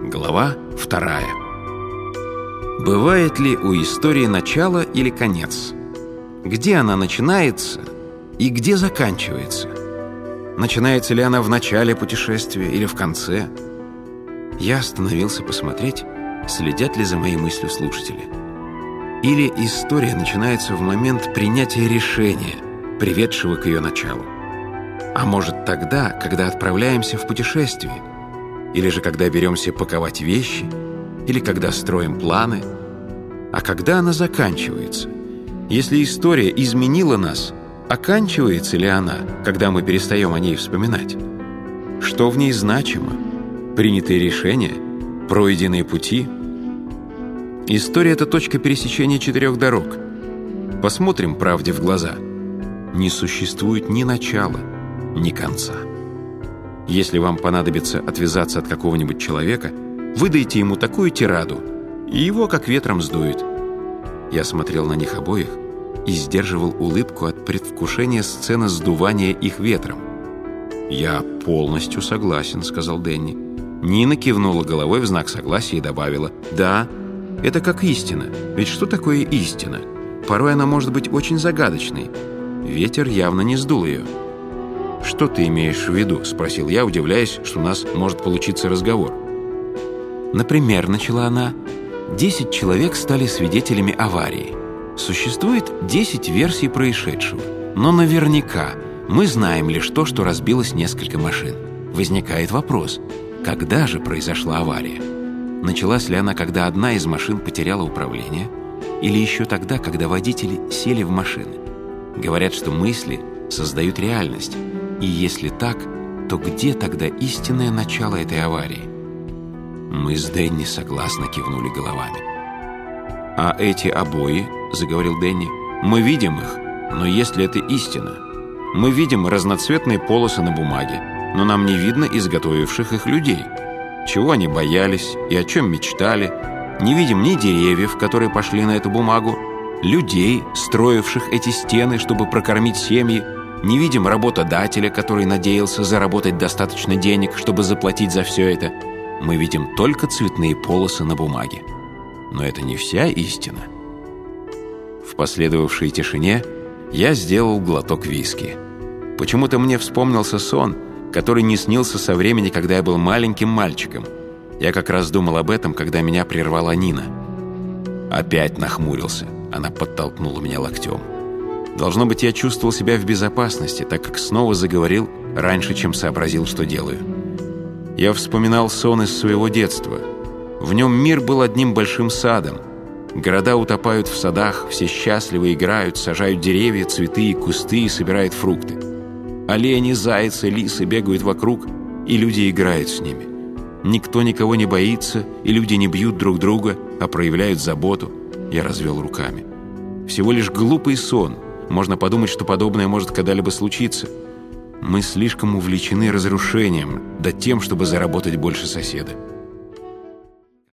Глава вторая. Бывает ли у истории начало или конец? Где она начинается и где заканчивается? Начинается ли она в начале путешествия или в конце? Я остановился посмотреть, следят ли за моей мыслью слушатели. Или история начинается в момент принятия решения, приведшего к ее началу. А может тогда, когда отправляемся в путешествие, или же когда беремся паковать вещи, или когда строим планы, а когда она заканчивается. Если история изменила нас, оканчивается ли она, когда мы перестаем о ней вспоминать? Что в ней значимо? Принятые решения? Пройденные пути? История — это точка пересечения четырех дорог. Посмотрим правде в глаза. Не существует ни начала, ни конца. Если вам понадобится отвязаться от какого-нибудь человека, выдайте ему такую тираду, и его как ветром сдует. Я смотрел на них обоих и сдерживал улыбку от предвкушения сцены сдувания их ветром. «Я полностью согласен», — сказал Дэнни. Нина кивнула головой в знак согласия и добавила «Да, это как истина. Ведь что такое истина? Порой она может быть очень загадочной. Ветер явно не сдул ее». «Что ты имеешь в виду?» – спросил я, удивляясь, что у нас может получиться разговор. «Например, — начала она, — десять человек стали свидетелями аварии. Существует десять версий происшедшего, но наверняка мы знаем лишь то, что разбилось несколько машин. Возникает вопрос, когда же произошла авария? Началась ли она, когда одна из машин потеряла управление, или еще тогда, когда водители сели в машины? Говорят, что мысли создают реальность, и если так, то где тогда истинное начало этой аварии? Мы с Дэнни согласно кивнули головами. «А эти обои, — заговорил Дэнни, — мы видим их, но если это истина? Мы видим разноцветные полосы на бумаге, но нам не видно изготовивших их людей. Чего они боялись и о чем мечтали? Не видим ни деревьев, которые пошли на эту бумагу, людей, строивших эти стены, чтобы прокормить семьи, не видим работодателя, который надеялся заработать достаточно денег, чтобы заплатить за все это. Мы видим только цветные полосы на бумаге. Но это не вся истина. В последовавшей тишине я сделал глоток виски. Почему-то мне вспомнился сон, который не снился со времени, когда я был маленьким мальчиком. Я как раз думал об этом, когда меня прервала Нина. Опять нахмурился. Она подтолкнула меня локтем. Должно быть, я чувствовал себя в безопасности, так как снова заговорил раньше, чем сообразил, что делаю. Я вспоминал сон из своего детства. В нем мир был одним большим садом. Города утопают в садах, все счастливо играют, сажают деревья, цветы и кусты и собирают фрукты. Олени, зайцы, лисы бегают вокруг, и люди играют с ними. Никто никого не боится, и люди не бьют друг друга, а проявляют заботу. Я развел руками. Всего лишь глупый сон — можно подумать, что подобное может когда-либо случиться. Мы слишком увлечены разрушением, да тем, чтобы заработать больше соседа.